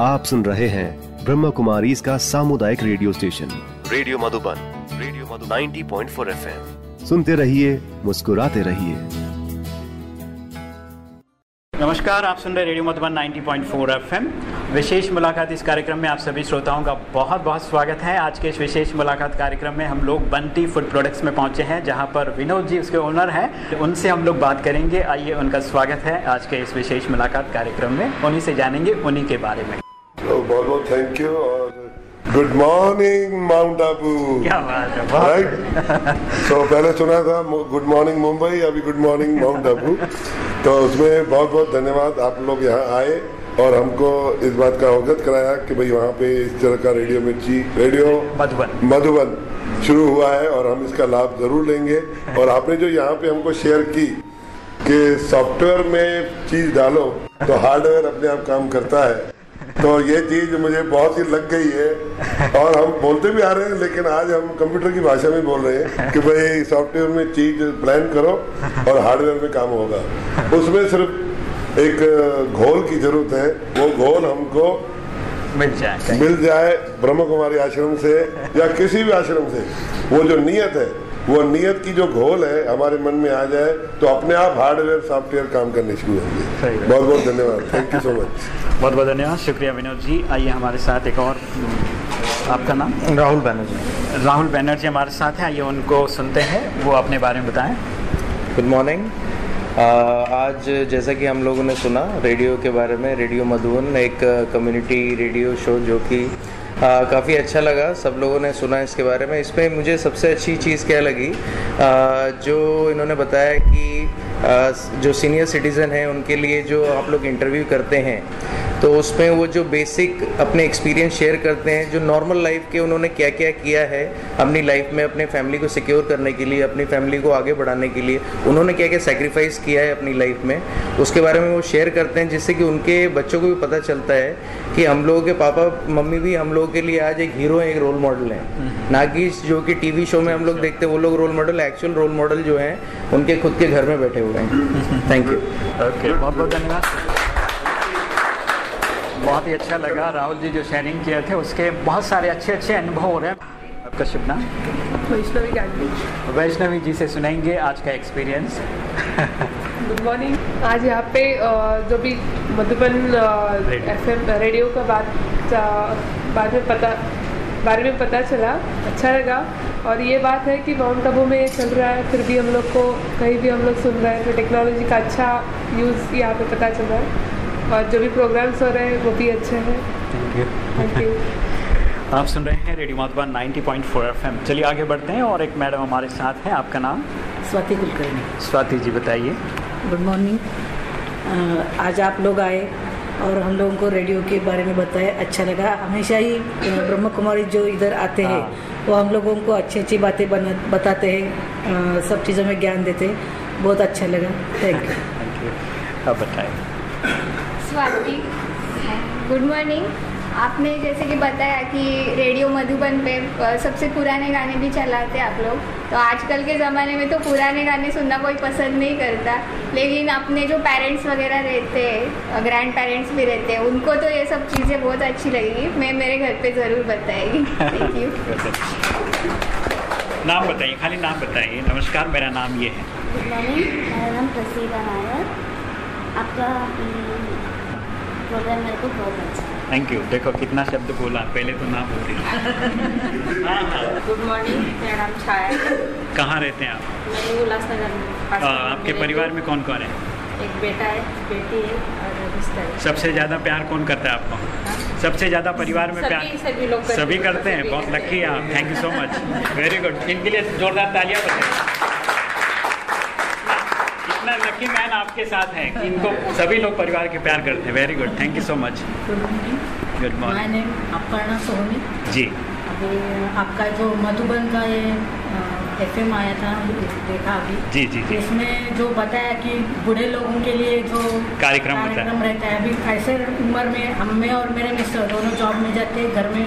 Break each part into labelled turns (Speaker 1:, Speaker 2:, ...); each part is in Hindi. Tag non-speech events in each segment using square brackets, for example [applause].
Speaker 1: आप सुन रहे हैं ब्रह्म कुमारी इसका सामुदायिक radio station. Radio Madhuban radio Madhuban. 90.4 FM. सुनते रहिए मुस्कुराते रहिए।
Speaker 2: नमस्कार आप सुन रहे रेडियो मधुबन 90.4 एफएम। विशेष मुलाकात इस कार्यक्रम में आप सभी श्रोताओं का बहुत बहुत स्वागत है। आज के इस विशेष मुलाकात कार्यक्रम में हम लोग बंटी फ़ूड प्रोडक्ट्स में पहुँचे हैं जहाँ पर विनोद जी उसके ओनर हैं। उनसे हम लोग बात करेंगे। आइए उनका स्वागत है आज के इस विशेष मुलाकात कार्यक्रम में। उन्हीं से जानेंगे उन्हीं के बारे में।
Speaker 3: तो बहुत बहुत थैंक यू और गुड मॉर्निंग माउंट आबू
Speaker 2: क्या बात है
Speaker 3: राइट तो पहले सुना था गुड मॉर्निंग मुंबई अभी गुड मॉर्निंग माउंट आबू तो उसमें बहुत बहुत धन्यवाद आप लोग यहाँ आए और हमको इस बात का अवगत कराया कि भाई वहाँ पे इस तरह का रेडियो मिर्ची रेडियो
Speaker 2: मधुबन।
Speaker 3: मधुबन शुरू हुआ है और हम इसका लाभ ज़रूर लेंगे। और आपने जो यहाँ पे हमको शेयर की कि सॉफ्टवेयर में चीज़ डालो तो हार्डवेयर अपने आप काम करता है। तो ये चीज़ मुझे बहुत ही लग गई है। और हम बोलते भी आ रहे हैं लेकिन आज हम कंप्यूटर की भाषा में बोल रहे हैं कि भाई सॉफ्टवेयर में चीज़ प्लान करो और हार्डवेयर में काम होगा। उसमें सिर्फ़ एक घोल की ज़रूरत है। वो घोल हमको
Speaker 2: मिल जाए।
Speaker 3: मिल जाए ब्रह्म कुमारी आश्रम से या किसी भी आश्रम से। वो जो नियत है वो नियत की जो घोल है हमारे मन में आ जाए तो अपने आप हार्डवेयर सॉफ्टवेयर काम करने शुरू होंगे।
Speaker 2: सही
Speaker 3: बहुत बहुत धन्यवाद। थैंक यू सो मच
Speaker 2: बहुत बहुत धन्यवाद। शुक्रिया विनोद जी। आइए हमारे साथ एक और आपका नाम?
Speaker 4: राहुल बैनर्जी।
Speaker 2: राहुल बैनर्जी हमारे साथ हैं। आइए उनको सुनते हैं। वो अपने बारे में बताएँ।
Speaker 4: गुड मॉर्निंग आज जैसा कि हम लोगों ने सुना रेडियो के बारे में रेडियो मधुबन एक कम्युनिटी रेडियो शो जो कि काफ़ी अच्छा लगा। सब लोगों ने सुना इसके बारे में। इसमें मुझे सबसे अच्छी चीज़ क्या लगी? जो इन्होंने बताया कि जो सीनियर सिटीज़न हैं, उनके लिए जो आप लोग इंटरव्यू करते हैं तो उसमें वो जो बेसिक अपने एक्सपीरियंस शेयर करते हैं जो नॉर्मल लाइफ के उन्होंने क्या क्या किया है अपनी लाइफ में अपने फैमिली को सिक्योर करने के लिए अपनी फैमिली को आगे बढ़ाने के लिए उन्होंने क्या क्या सेक्रीफाइस किया है अपनी लाइफ में उसके बारे में वो शेयर करते हैं जिससे कि उनके बच्चों को भी पता चलता है कि हम लोगों के पापा मम्मी भी हम लोगों के लिए आज एक हीरो है एक रोल मॉडल हैं। ना कि जो कि टीवी शो में हम लोग देखते हैं वो लोग role model actual role model जो हैं उनके खुद के घर में बैठे हुए हैं। थैंक यू
Speaker 2: ओके बहुत बहुत धन्यवाद। बहुत ही अच्छा लगा। राहुल जी जो शेयरिंग किए थे उसके बहुत सारे अच्छे अच्छे अनुभव हो रहे हैं। आपका शुभ नाम?
Speaker 5: वैष्णवी गांधी।
Speaker 2: वैष्णवी जी से सुनाएँगे आज का एक्सपीरियंस
Speaker 5: गुड मॉर्निंग आज यहाँ पे जो भी मधुबन एफ़ एम रेडियो का बात बाद में पता बारे में पता चला। अच्छा लगा। और ये बात है कि माउंट आबू में चल रहा है फिर भी हम लोग को कहीं भी हम लोग सुन रहे हैं तो टेक्नोलॉजी का अच्छा यूज़ यहाँ पे पता चल रहा है। और जो भी प्रोग्राम्स हो रहे हैं वो भी अच्छे हैं। थैंक यू [laughs]
Speaker 2: आप सुन रहे हैं रेडियो मधुबन 90.4 एफएम चलिए आगे बढ़ते हैं और एक मैडम हमारे साथ हैं। आपका नाम?
Speaker 6: स्वाति कुलकर्णी।
Speaker 2: स्वाति जी बताइए।
Speaker 6: गुड मॉर्निंग आज आप लोग आए और हम लोगों को रेडियो के बारे में बताया अच्छा लगा। हमेशा ही ब्रह्म कुमारी जो इधर आते हैं
Speaker 2: हाँ।
Speaker 6: वो हम लोगों को अच्छी अच्छी बातें बना बताते हैं। सब चीज़ों में ज्ञान देते हैं। बहुत अच्छा लगा। थैंक यू
Speaker 2: थैंक यू अब बताइए
Speaker 7: स्वाति। गुड मॉर्निंग आपने जैसे कि बताया कि रेडियो मधुबन पे सबसे पुराने गाने भी चलाते आप लोग। तो आजकल के ज़माने में तो पुराने गाने सुनना कोई पसंद नहीं करता। लेकिन अपने जो पेरेंट्स वगैरह रहते हैं ग्रैंड पेरेंट्स भी रहते हैं उनको तो ये सब चीज़ें बहुत अच्छी लगेगी। मैं मेरे घर पे ज़रूर बताएगी। थैंक यू [laughs]
Speaker 2: नाम बताइए खाली नाम बताइए। नमस्कार मेरा नाम ये है।
Speaker 8: गुड मॉर्निंग मेरा नाम प्रसीदा नायर आपका प्रोग्राम मेरे को बहुत अच्छा
Speaker 2: थैंक यू देखो कितना शब्द बोला पहले तो ना बोल रही हाँ हाँ।
Speaker 9: गुड मॉर्निंग मेरा नाम छाया है।
Speaker 2: कहाँ रहते हैं आप?
Speaker 9: मैं उल्लासनगर में
Speaker 2: आपके परिवार में कौन कौन है?
Speaker 9: एक बेटा है बेटी है और रिश्ता है।
Speaker 2: सबसे ज़्यादा प्यार कौन करता है आपको? सबसे ज़्यादा परिवार में
Speaker 9: सभी-
Speaker 2: प्यार?
Speaker 9: सभी लोग करते
Speaker 2: सभी
Speaker 9: हैं,
Speaker 2: करते हैं? बहुत लकी हैं आप। Thank you so much very good इनके लिए जोरदार तालियाँ बताइए लकी मैन आपके साथ है कि इनको सभी लोग परिवार के प्यार करते हैं। Very good thank you so much
Speaker 10: good morning Aparna Soni
Speaker 2: ji.
Speaker 10: अभी आपका जो मधुबन का ये एफ़ एम आया था देखा अभी।
Speaker 2: जी जी जी.
Speaker 10: इसमें जो बताया कि बूढ़े लोगों के लिए जो
Speaker 2: कार्यक्रम
Speaker 10: कार्यक्रम रहता है अभी ऐसे उम्र में हम में और मेरे मिस्टर दोनों जॉब में जाते हैं घर में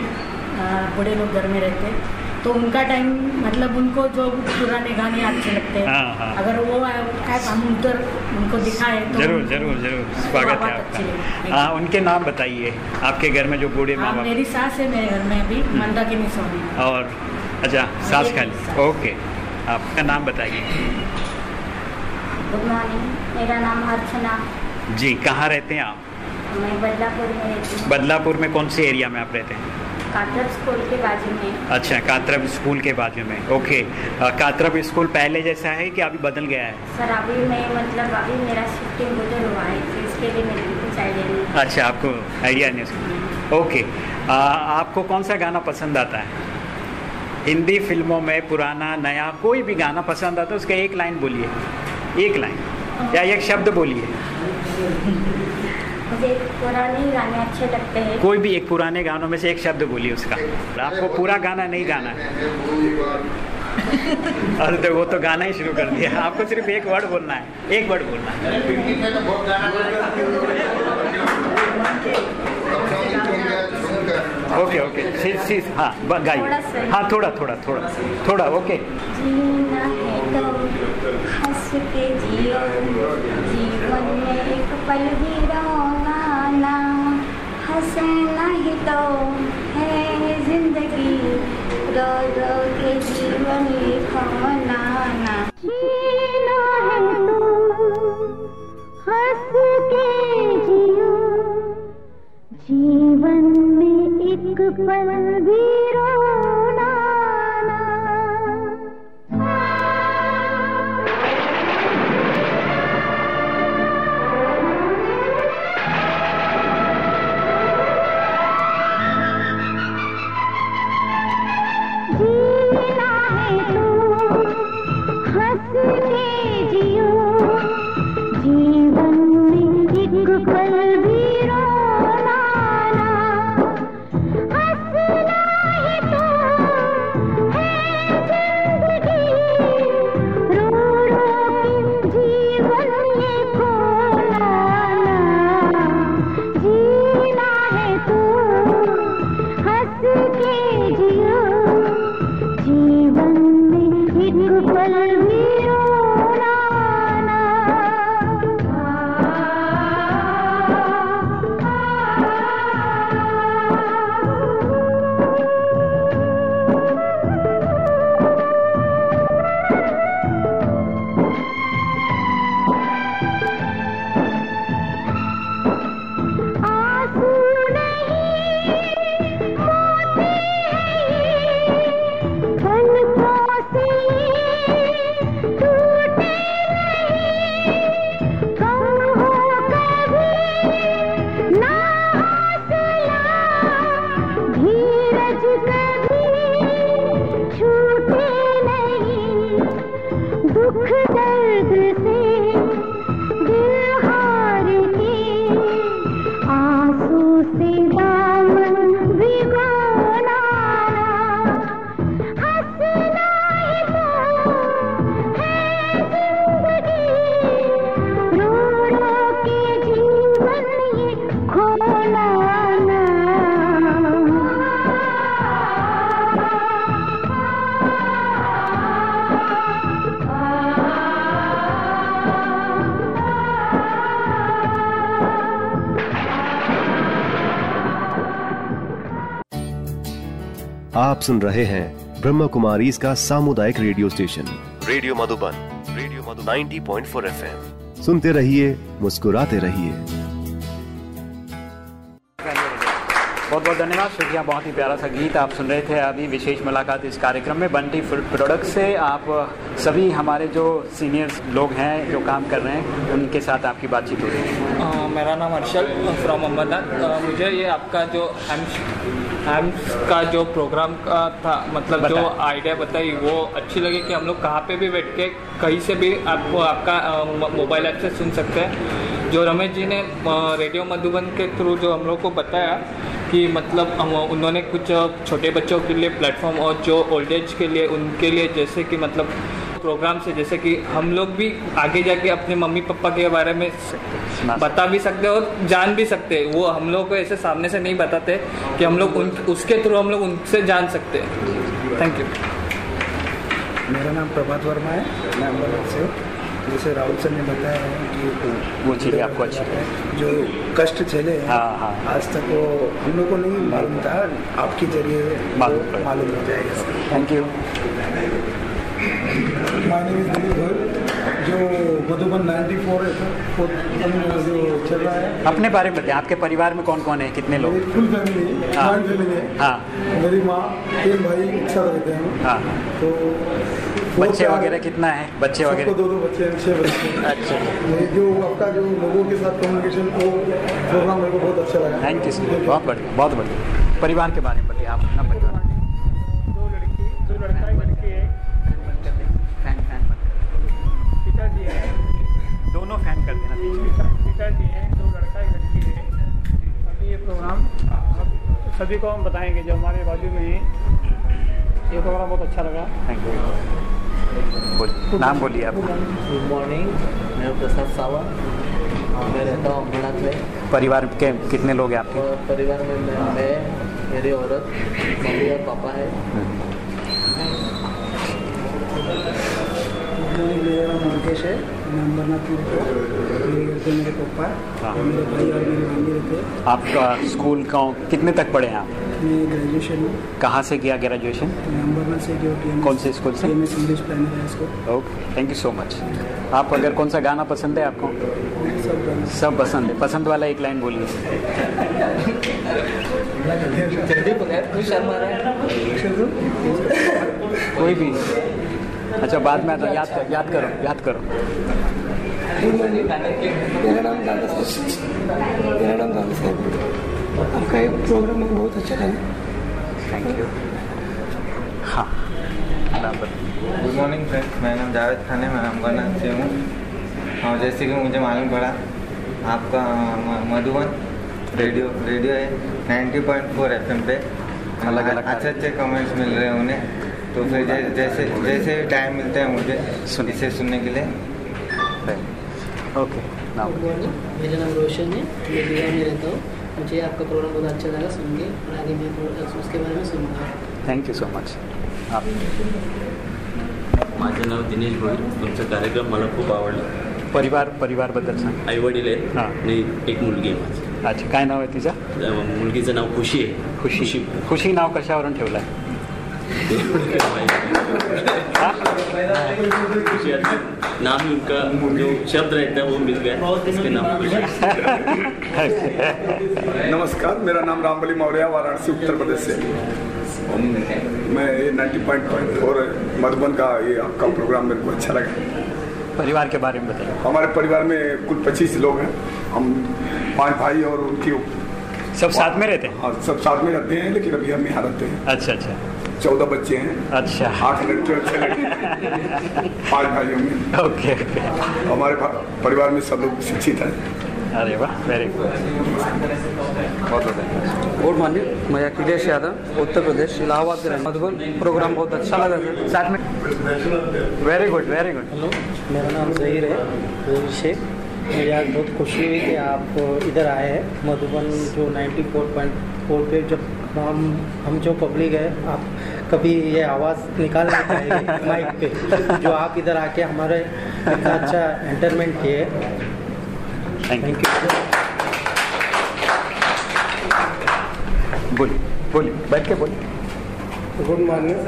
Speaker 10: बूढ़े लोग घर में रहते। हैं तो उनका टाइम मतलब उनको जो पुराने गाने अच्छे लगते हैं।
Speaker 2: हाँ, हाँ।
Speaker 10: अगर वो ऐप हम उधर उनको दिखाए तो
Speaker 2: ज़रूर ज़रूर ज़रूर। स्वागत है
Speaker 10: अच्छी।
Speaker 2: आपका हाँ उनके नाम बताइए। आपके घर में जो बूढ़े माँ
Speaker 10: हाँ
Speaker 2: बाप
Speaker 10: मेरी सास है मेरे घर में अभी मंदाकिनी स्वामी
Speaker 2: और अच्छा सास
Speaker 10: मेरी
Speaker 2: खाली। ओके आपका नाम बताइए।
Speaker 11: गुड मॉर्निंग मेरा नाम अर्चना।
Speaker 2: जी कहाँ रहते हैं आप?
Speaker 11: मैं बदलापुर में रहती हूँ।
Speaker 2: बदलापुर में कौन से एरिया में आप रहते हैं?
Speaker 11: कातरब स्कूल के बाजू में।
Speaker 2: अच्छा कातरब स्कूल के बाजू में। ओके। कातरब स्कूल पहले जैसा है कि अभी बदल गया है?
Speaker 11: सर अभी मैं मतलब अभी मेरा शिफ्टिंग उधर हुआ है तो इसके लिए मेरे को कुछ आइडिया नहीं
Speaker 2: अच्छा आपको आइडिया नहीं उसका। ओके। अ, आपको कौन सा गाना पसंद आता है? हिंदी फ़िल्मों में पुराना नया कोई भी गाना पसंद आता है उसका एक लाइन बोलिए। एक लाइन। या एक शब्द बोलिए।
Speaker 11: मुझे पुराने गाने अच्छे लगते हैं।
Speaker 2: कोई भी एक पुराने गानों में से एक शब्द बोलिए उसका। आपको पूरा गाना नहीं गाना है। [laughs] अरे तो वो तो गाना ही शुरू कर दिया। आपको सिर्फ़ एक वर्ड बोलना है। एक वर्ड बोलना है। Okay okay. सी सी हाँ गाइए। हाँ। थोड़ा थोड़ा थोड़ा। थोड़ा ओके।
Speaker 11: जीना है तो हंस के जीवन में एक पल भी रोना ना हंसना ही तो है ज़िंदगी। रो रो के जीवन लिखो ना ना जीना है हंस जियो। जीवन में एक पल जीवन में एक पल भी
Speaker 1: सुन रहे हैं ब्रह्म कुमारी इसका सामुदायिक radio station. Radio Madhuban radio Madhu 90.4 FM. सुनते रहिए मुस्कुराते रहिए।
Speaker 2: बहुत बहुत धन्यवाद शुक्रिया बहुत ही प्यारा सा गीत आप सुन रहे थे। अभी विशेष मुलाकात इस कार्यक्रम में बंटी फ़ूड प्रोडक्ट से। आप सभी हमारे जो सीनियर लोग हैं जो काम कर रहे हैं उनके साथ आपकी बातचीत हो रही है।
Speaker 12: मेरा नाम हर्षल फ्रॉम अमरनाथ अ, मुझे ये आपका जो हैम्स का जो प्रोग्राम का था मतलब जो आइडिया बताई वो अच्छी लगी कि हम लोग कहाँ पे भी बैठ के कहीं से भी आपको आपका मोबाइल ऐप से सुन सकते हैं। जो रमेश जी ने रेडियो मधुबन के थ्रू जो हम लोग को बताया कि मतलब हम उन्होंने कुछ छोटे बच्चों के लिए प्लेटफॉर्म और जो ओल्ड एज के लिए उनके लिए जैसे कि मतलब प्रोग्राम से जैसे कि हम लोग भी आगे जाके अपने मम्मी पापा के बारे में बता भी सकते और जान भी सकते वो हम लोग को ऐसे सामने से नहीं बताते कि हम लोग उन उसके थ्रू हम लोग उनसे जान सकते हैं।
Speaker 13: थैंक यू
Speaker 14: मेरा नाम प्रभात वर्मा है। मैं अम्बाला से। जैसे राहुल सर ने बताया है कि
Speaker 2: वो चीज़ें आपको अच्छी
Speaker 14: जो कष्ट झेले हैं
Speaker 2: हाँ हाँ।
Speaker 14: आज तक वो हम लोग को नहीं मालूम था। आपके ज़रिए
Speaker 2: मालूम
Speaker 14: हो जाएगा।
Speaker 2: Thank you
Speaker 14: my name Dilip Goyal जो मधुबन 94 है जो चल रहा है।
Speaker 2: अपने बारे में बताइए आपके परिवार में कौन कौन है? कितने लोग?
Speaker 14: फुल फैमिली हाँ। फैमिली है।
Speaker 2: हाँ।
Speaker 14: मेरी माँ तीन भाई साथ रहते हैं
Speaker 2: हाँ।
Speaker 14: तो
Speaker 2: बच्चे वगैरह कितना है? बच्चे वगैरह?
Speaker 14: दो दो बच्चे हैं छह बच्चे
Speaker 2: अच्छा।
Speaker 14: जो आपका जो लोगों के साथ कम्युनिकेशन वो प्रोग्राम मेरे को बहुत अच्छा लगा।
Speaker 2: थैंक यू सर बहुत बढ़िया बहुत बढ़िया। परिवार के बारे में बताइए आप अपना परिवार।
Speaker 13: पिताजी हैं
Speaker 2: दो
Speaker 13: लड़का एक लड़की है। अभी ये प्रोग्राम सभी को हम बताएँगे जो हमारे बाजू में है। ये प्रोग्राम बहुत अच्छा लगा।
Speaker 2: थैंक यू बोलिए नाम बोलिए आप।
Speaker 15: गुड मॉर्निंग मैं प्रसाद सावंत। मैं रहता हूँ अम्बनाथ में।
Speaker 2: परिवार के कितने लोग हैं आपके?
Speaker 15: परिवार में मैं मैं मेरी औरत मम्मी और पापा है।
Speaker 14: मेरा नाम मुकेश है। मैं मेरे
Speaker 2: हाँ।
Speaker 14: मेरे भाई और मेरी मम्मी रहते।
Speaker 2: आपका स्कूल का कितने तक पढ़े हैं आप?
Speaker 14: मैं ग्रेजुएशन में
Speaker 2: कहाँ से किया ग्रेजुएशन
Speaker 14: मैं अम्बरनाथ से टी
Speaker 2: कौन से स्कूल से?
Speaker 14: M English primary high school
Speaker 2: okay thank you so much आप अगर कौन सा गाना पसंद है आपको?
Speaker 14: सब
Speaker 2: सब पसंद है। पसंद वाला एक लाइन बोलिए।
Speaker 15: कोई
Speaker 2: भी। अच्छा बाद में आता याद कर, याद करो याद करो।
Speaker 14: मेरा नाम दादा साहब मेरा नाम दादा साहब आपका एक प्रोग्राम बहुत अच्छा लगा
Speaker 2: थैंक यू हाँ।
Speaker 16: गुड मॉर्निंग फ्रेंड्स मेरा नाम जावेद खान है मैं अम्बरनाथ से हूँ। और जैसे कि मुझे मालूम पड़ा आपका मधुबन रेडियो रेडियो है नाइन्टी 90.4 एफएम पे।
Speaker 2: अलग अलग
Speaker 16: अच्छे अच्छे कमेंट्स मिल रहे हैं उन्हें। तो फिर जै, जैसे जैसे टाइम मिलता है मुझे
Speaker 2: सुनिए।
Speaker 16: इसे सुनने के लिए।
Speaker 2: ओके
Speaker 17: गुड मॉर्निंग मेरा नाम रोशन है। मैं दिल्ली में रहता हूँ। मुझे आपका प्रोग्राम बहुत अच्छा लगा सुन के और आगे मैं उसके बारे में सुनूंगा।
Speaker 2: थँक यू सो मच आप
Speaker 18: माझं नाव दिनेश भोईर. तुमचा कार्यक्रम मला खूप आवडला.
Speaker 2: परिवार परिवारबद्दल सांग.
Speaker 18: आई वडील आहेत
Speaker 2: हां.
Speaker 18: आणि एक मुलगी आहे माझी.
Speaker 2: अच्छा काय नाव आहे तिचं?
Speaker 18: मुलगीचं नाव खुशी आहे.
Speaker 2: खुशी. खुशी. नाव कशावरून ठेवलं आहे
Speaker 18: नाम ही उनका जो शब्द रहता है वो मिल गया इसके नाम
Speaker 19: नमस्कार मेरा नाम रामबली मौर्य वाराणसी उत्तर प्रदेश से। मैं ये नाइन्टी पॉइंट फोर मधुबन का ये आपका प्रोग्राम मेरे को अच्छा लगा।
Speaker 2: परिवार के बारे में बताइए।
Speaker 19: हमारे परिवार में कुल पच्चीस लोग हैं। हम पाँच भाई और उनकी
Speaker 2: सब साथ में रहते हैं?
Speaker 19: हाँ सब साथ में रहते हैं लेकिन अभी हम यहाँ रहते हैं।
Speaker 2: अच्छा अच्छा।
Speaker 19: चौदह बच्चे हैं।
Speaker 2: अच्छा।
Speaker 19: आठ लड़के और छह लड़के। [laughs] पाँच भाइयों में।
Speaker 2: ओके। ओके
Speaker 19: हमारे परिवार में सब लोग शिक्षित हैं।
Speaker 2: अरे वाह वेरी गुड बहुत बहुत
Speaker 20: गुड मॉर्निंग मैं अखिलेश यादव उत्तर प्रदेश इलाहाबाद से मधुबन प्रोग्राम बहुत अच्छा लगा सर।
Speaker 2: साथ में very good very good
Speaker 21: hello मेरा नाम जहीर है। शेख। मुझे आज बहुत खुशी हुई कि आप इधर आए हैं। मधुबन जो 94.4 पे जब हम हम जो पब्लिक है आप कभी ये आवाज़ निकाल नहीं पाएँगे [laughs] माइक पे। जो आप इधर आके हमारे इतना अच्छा एंटरटेनमेंट किए।
Speaker 2: थैंक यू बोलिए बोलिए बैठ के बोलिए।
Speaker 22: गुड मॉर्निंग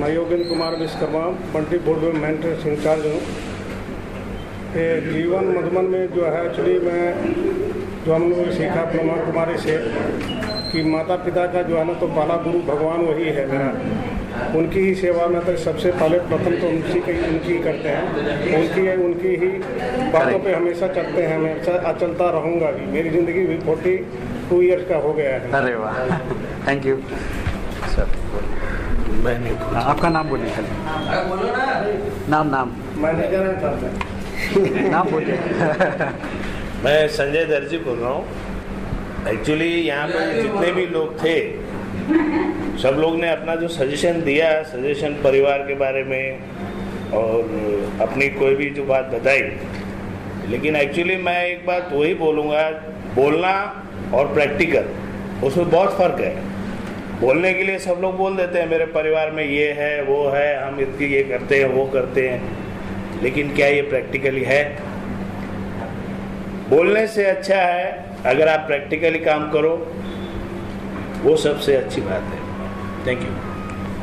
Speaker 22: मैं योगेंद्र कुमार विश्वकर्मा बंटी बोर्ड में मेंटेनेंस इंचार्ज हूँ। जीवन मधुबन में जो है एक्चुअली मैं जो हम लोग सीखा ब्रह्मा कुमारी से कि माता पिता का जो है ना तो पहला गुरु भगवान वही है। मेरा उनकी ही सेवा में तो सबसे पहले प्रथम तो उनकी की उनकी ही करते हैं। उनकी है उनकी ही बातों पे हमेशा चलते हैं। हमेशा चलता रहूँगा भी। मेरी ज़िंदगी भी फोर्टी टू ईयर्स का हो गया है।
Speaker 2: अरे वाह। थैंक यू सर हाँ, आपका नाम बोलिए नाम नाम।
Speaker 22: मैनेजर है
Speaker 2: नाम बोलिए
Speaker 23: मैं संजय दर्जी बोल रहा हूँ। एक्चुअली यहाँ पर जितने भी लोग थे सब लोग ने अपना जो सजेशन दिया सजेशन परिवार के बारे में और अपनी कोई भी जो बात बताई। लेकिन एक्चुअली मैं एक बात वही बोलूँगा बोलना और प्रैक्टिकल उसमें बहुत फ़र्क है। बोलने के लिए सब लोग बोल देते हैं मेरे परिवार में ये है वो है हम इतनी ये करते हैं वो करते हैं। लेकिन क्या ये प्रैक्टिकली है? बोलने से अच्छा है अगर आप प्रैक्टिकली काम करो वो सबसे अच्छी बात है। थैंक यू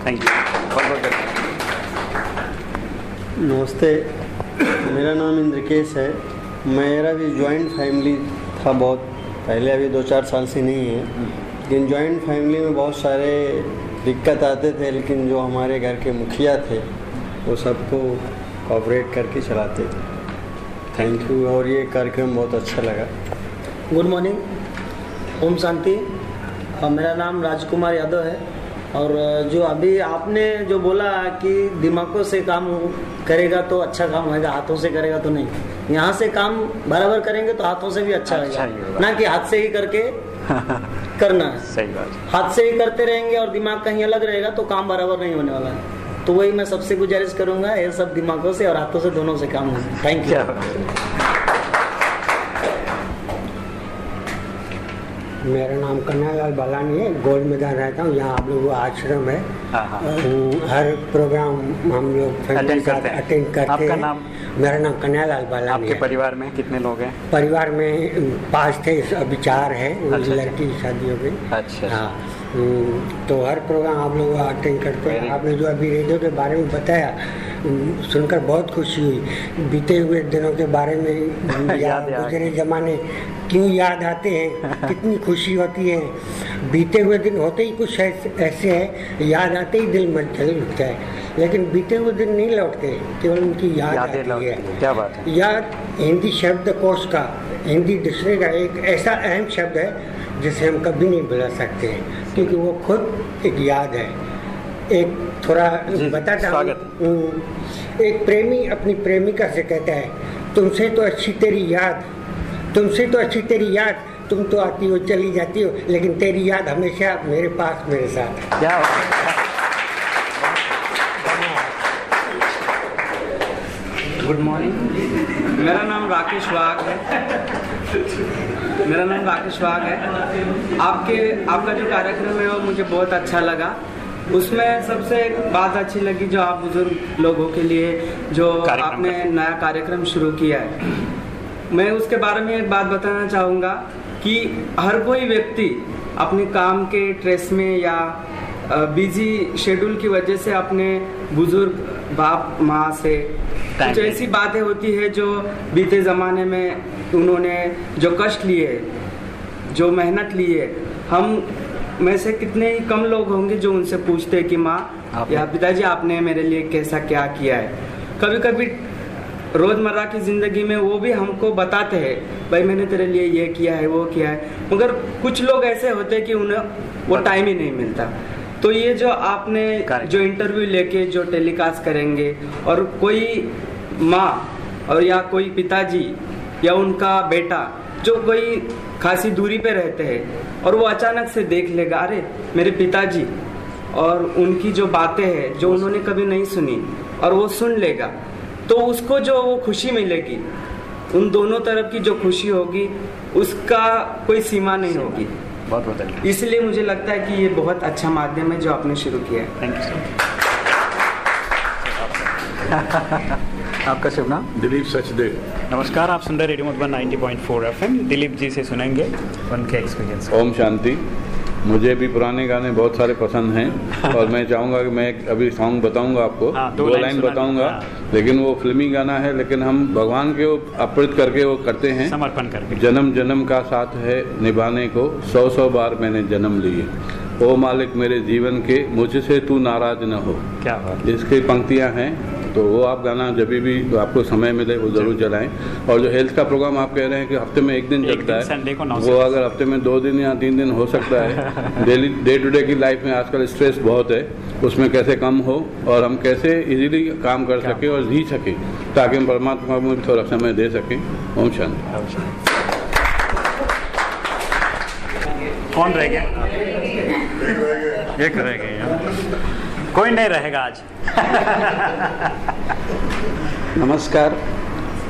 Speaker 2: थैंक यू बहुत बहुत धन्यवाद
Speaker 24: नमस्ते मेरा नाम इंद्रकेश है। मेरा भी जॉइंट फैमिली था बहुत पहले अभी दो चार साल से नहीं है। लेकिन जॉइंट फैमिली में बहुत सारे दिक्कत आते थे लेकिन जो हमारे घर के मुखिया थे वो सबको कॉपरेट करके चलाते थे। थैंक यू और ये कार्यक्रम बहुत अच्छा लगा।
Speaker 21: Good morning Om Shanti. मेरा नाम राजकुमार यादव है। और जो अभी आपने जो बोला कि दिमागों से काम करेगा तो अच्छा काम होगा हाथों से करेगा तो नहीं। यहाँ से काम बराबर करेंगे तो हाथों से भी अच्छा,
Speaker 2: अच्छा।
Speaker 21: ना कि हाथ से ही करके [laughs] करना। है
Speaker 2: सही बात।
Speaker 21: हाथ से ही करते रहेंगे और दिमाग कहीं अलग रहेगा तो काम बराबर नहीं होने वाला है। तो वही मैं सबसे गुजारिश करूँगा ये सब दिमागों से और हाथों से दोनों से काम होगा थैंक यू
Speaker 25: मेरा नाम कन्हैयालाल बालानी है गोल मैदान रहता हूँ यहाँ आप लोग आश्रम है।
Speaker 2: हाँ हाँ।
Speaker 25: हर प्रोग्राम हम लोग साथ
Speaker 2: करते हैं।
Speaker 25: अटेंड करते
Speaker 2: आपका
Speaker 25: हैं।
Speaker 2: नाम?
Speaker 25: मेरा नाम कन्हैयालाल बालानी
Speaker 2: आपके
Speaker 25: है।
Speaker 2: परिवार में कितने लोग हैं?
Speaker 25: परिवार में पाँच थे अभी चार है
Speaker 2: अच्छा।
Speaker 25: लड़की की शादी हो गई।
Speaker 2: अच्छा
Speaker 25: हाँ। अम, तो हर प्रोग्राम आप लोग अटेंड करते हैं। आपने जो अभी रेडियो के बारे में बताया सुनकर बहुत खुशी हुई। बीते हुए दिनों के बारे में [laughs]
Speaker 2: याद
Speaker 25: गुजरे जमाने क्यों याद आते हैं? [laughs] कितनी खुशी होती है। बीते हुए दिन होते ही कुछ ऐसे हैं याद आते ही दिल मचल उठता है। लेकिन बीते हुए दिन नहीं लौटते केवल उनकी याद
Speaker 2: यादें
Speaker 25: आती है।
Speaker 2: क्या बात है।
Speaker 25: याद हिंदी शब्द कोश का हिंदी डिक्शनरी का एक ऐसा अहम शब्द है जिसे हम कभी नहीं भुला सकते हैं क्योंकि वो खुद एक याद है। एक थोड़ा बताता हूँ। हम्म, एक प्रेमी अपनी प्रेमिका से कहता है तुमसे तो अच्छी तेरी याद तुमसे तो अच्छी तेरी याद तुम तो आती हो चली जाती हो लेकिन तेरी याद हमेशा मेरे पास मेरे साथ है।
Speaker 2: क्या
Speaker 14: गुड मॉर्निंग मेरा नाम राकेश वाघ है। मेरा नाम राकेश वाघ है। आपके आपका जो कार्यक्रम है वो मुझे बहुत अच्छा लगा। उसमें सबसे एक बात अच्छी लगी जो आप बुज़ुर्ग लोगों के लिए जो आपने नया कार्यक्रम शुरू किया है। मैं उसके बारे में एक बात बताना चाहूँगा कि हर कोई व्यक्ति अपने काम के ट्रेस में या बिज़ी शेड्यूल की वजह से अपने बुज़ुर्ग बाप माँ से कुछ ऐसी बातें होती है जो बीते ज़माने में उन्होंने जो कष्ट लिए जो मेहनत लिए हम में से कितने ही कम लोग होंगे जो उनसे पूछते हैं कि माँ या पिताजी आपने मेरे लिए कैसा क्या किया है? कभी कभी रोज़मर्रा की ज़िंदगी में वो भी हमको बताते हैं भाई मैंने तेरे लिए ये किया है वो किया है। मगर कुछ लोग ऐसे होते हैं कि उन्हें वो टाइम ही नहीं मिलता। तो ये जो आपने जो इंटरव्यू लेके जो टेलीकास्ट करेंगे और कोई माँ और या कोई पिताजी या उनका बेटा जो कोई खासी दूरी पे रहते हैं और वो अचानक से देख लेगा अरे मेरे पिताजी। और उनकी जो बातें हैं जो उन्होंने कभी नहीं सुनी और वो सुन लेगा तो उसको जो वो खुशी मिलेगी उन दोनों तरफ़ की जो खुशी होगी उसका कोई सीमा नहीं होगी।
Speaker 2: बहुत बहुत
Speaker 14: इसलिए मुझे लगता है कि ये बहुत अच्छा माध्यम है जो आपने शुरू किया है।
Speaker 2: थैंक यू [laughs] आपका शुभ नाम
Speaker 26: दिलीप सचदेव।
Speaker 2: नमस्कार आप सुन रहे रेडियो मधुबन 90.4 एफएम। दिलीप जी से सुनेंगे उनके एक्सपीरियंस
Speaker 26: ओम शांति। मुझे भी पुराने गाने बहुत सारे पसंद हैं [laughs] और मैं चाहूँगा कि मैं अभी सॉन्ग बताऊँगा आपको।
Speaker 2: हाँ, दो
Speaker 26: दो
Speaker 2: लाइन
Speaker 26: बताऊँगा लेकिन वो फिल्मी गाना है लेकिन हम भगवान के वो अर्पित करके वो करते हैं।
Speaker 2: समर्पण करके।
Speaker 26: जन्म जन्म का साथ है निभाने को सौ सौ बार मैंने जन्म लिए। ओ मालिक मेरे जीवन के मुझसे तू नाराज़ न हो।
Speaker 2: क्या
Speaker 26: इसकी पंक्तियाँ हैं तो वो आप गाना जब भी तो आपको समय मिले वो ज़रूर चलाएँ और जो हेल्थ का प्रोग्राम आप कह रहे हैं कि हफ़्ते में एक दिन चलता है
Speaker 2: संडे को नौ से
Speaker 26: वो अगर हफ़्ते में दो दिन या तीन दिन हो सकता है। डेली डे टू डे की लाइफ में आजकल स्ट्रेस बहुत है उसमें कैसे कम हो और हम कैसे इजीली काम कर सके और जी सके ताकि हम परमात्मा को भी थोड़ा समय दे सकें। ओम शांति।
Speaker 2: कौन रह गया? एक रह गए कोई नहीं रहेगा आज।
Speaker 27: नमस्कार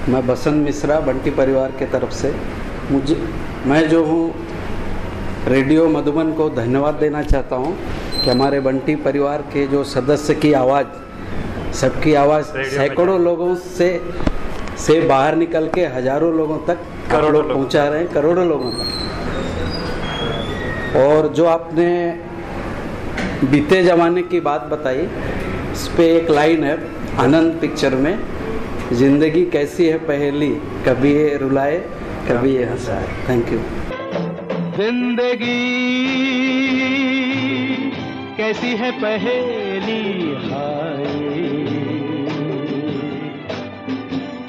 Speaker 27: मैं बसंत मिश्रा बंटी परिवार के तरफ़ से। मुझे मैं जो हूँ रेडियो मधुबन को धन्यवाद देना चाहता हूँ कि हमारे बंटी परिवार के जो सदस्य की आवाज़ सबकी आवाज़ सैकड़ों लोगों से से बाहर निकल के हज़ारों लोगों तक
Speaker 2: करोड़ों
Speaker 27: पहुँचा रहे हैं करोड़ों लोगों तक। और जो आपने बीते जमाने की बात बताई इस पे एक लाइन है आनंद पिक्चर में, ज़िंदगी कैसी है पहेली, कभी ये रुलाए, कभी ये हंसाए। थैंक यू
Speaker 28: ज़िंदगी कैसी है पहेली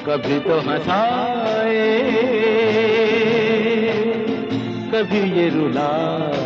Speaker 28: कभी तो हंसाए, कभी ये रुलाए।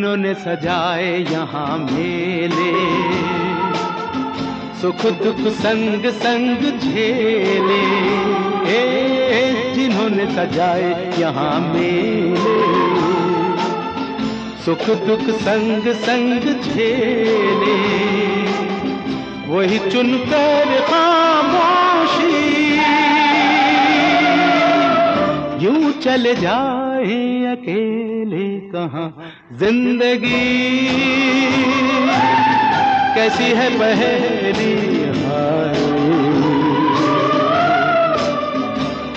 Speaker 28: जिन्होंने सजाए यहाँ मेले। सुख दुख संग संग झेले। ए, जिन्होंने सजाए यहाँ मेले। सुख दुख संग संग झेले। वही चुनकर खामोशी यूँ चले जाए अकेले कहाँ? ज़िंदगी कैसी है पहेली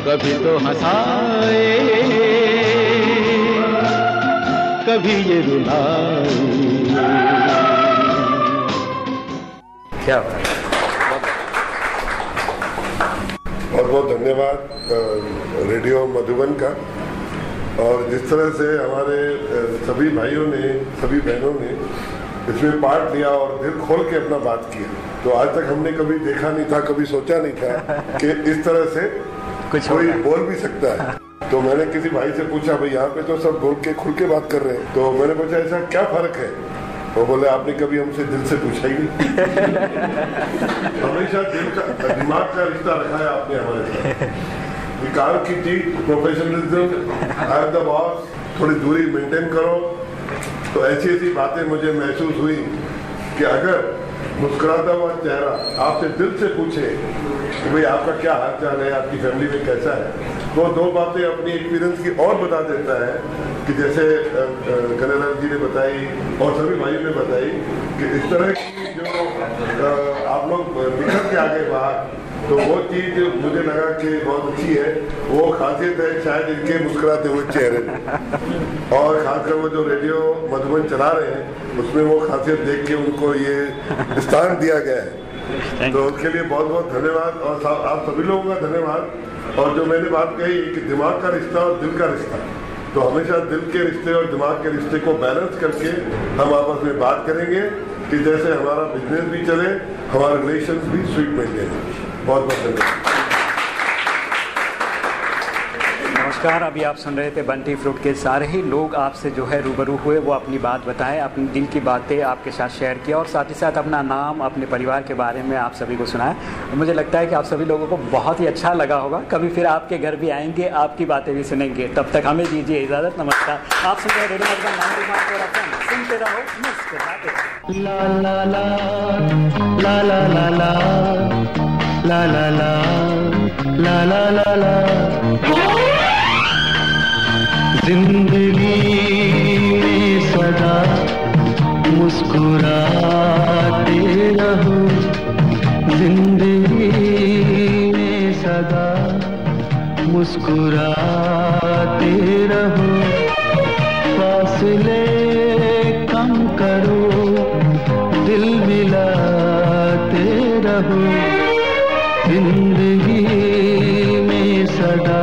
Speaker 28: कभी तो हंसाए, कभी ये रुलाए।
Speaker 2: क्या
Speaker 3: बहुत बहुत धन्यवाद रेडियो मधुबन का। और जिस तरह से हमारे सभी भाइयों ने सभी बहनों ने इसमें पार्ट लिया और दिल खोल के अपना बात किया तो आज तक हमने कभी देखा नहीं था कभी सोचा नहीं था [laughs] कि इस तरह से
Speaker 2: कुछ
Speaker 3: कोई बोल भी सकता है। [laughs] तो मैंने किसी भाई से पूछा भाई यहाँ पे तो सब बोल के खुल के बात कर रहे हैं। तो मैंने पूछा ऐसा क्या फ़र्क है? वो बोले आपने कभी हमसे दिल से पूछा ही नहीं। [laughs] हमेशा दिल का दिमाग का रिश्ता रखा है आपने हमारे साथ। काम की चीज़ प्रोफेशनलिज्म द बॉस थोड़ी दूरी मेंटेन करो। तो ऐसी ऐसी बातें मुझे महसूस हुई कि अगर मुस्कुराता हुआ चेहरा आपसे दिल से पूछे कि भाई आपका क्या हाल चाल है आपकी फैमिली में कैसा है तो दो बातें अपनी एक्सपीरियंस की और बता देता है कि जैसे कन्हैयालाल जी ने बताई और सभी भाइयों ने बताई कि इस तरह की जो आप लोग निकल के आगे बाहर तो वो चीज़ मुझे लगा कि बहुत अच्छी है। वो खासियत है शायद इनके मुस्कुराते हुए चेहरे और खासकर वो जो रेडियो मधुबन चला रहे हैं उसमें वो खासियत देख के उनको ये स्थान दिया गया है। तो उसके लिए बहुत बहुत धन्यवाद और आप सभी लोगों का धन्यवाद। और जो मैंने बात कही कि दिमाग का रिश्ता और दिल का रिश्ता तो हमेशा दिल के रिश्ते और दिमाग के रिश्ते को बैलेंस करके हम आपस में बात करेंगे कि जैसे हमारा बिज़नेस भी चले, हमारे रिलेशन भी स्वीट जाए बहुत बहुत धन्यवाद।
Speaker 2: नमस्कार अभी आप सुन रहे थे बंटी फ्रूट के सारे ही लोग आपसे जो है रूबरू हुए वो अपनी बात बताएँ अपनी दिल की बातें आपके साथ शेयर किया और साथ ही साथ अपना नाम अपने परिवार के बारे में आप सभी को सुनाया मुझे लगता है कि आप सभी लोगों को बहुत ही अच्छा लगा होगा कभी फिर आपके घर भी आएँगे आपकी बातें भी सुनेंगे तब तक हमें दीजिए इजाज़त नमस्कार आप सुन रहे रेडियो मधुबन 95.4 FM, सुनते
Speaker 27: ज़िंदगी में सदा मुस्कुराते रहो। ज़िंदगी में सदा मुस्कुराते रहो। फासले कम करो। दिल मिलाते रहो। ज़िंदगी में सदा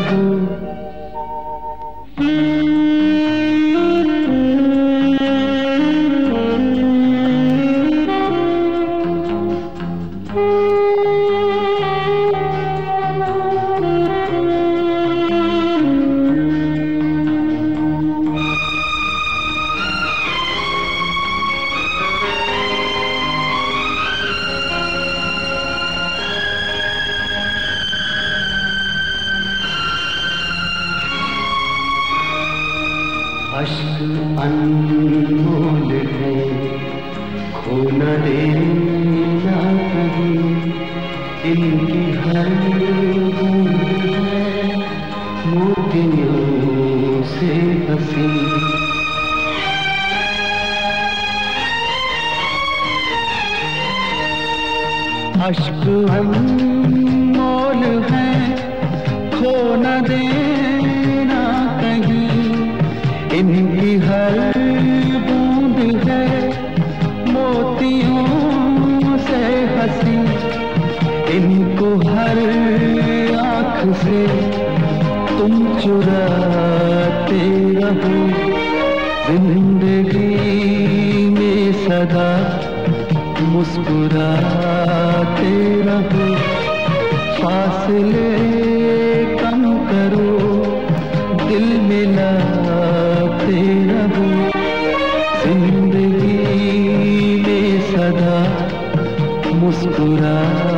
Speaker 27: हूँ चुराते रहो। ज़िंदगी में सदा मुस्कुराते रहो। फासले कम करो, दिल मिलाते रहो। ज़िंदगी में सदा मुस्कुराते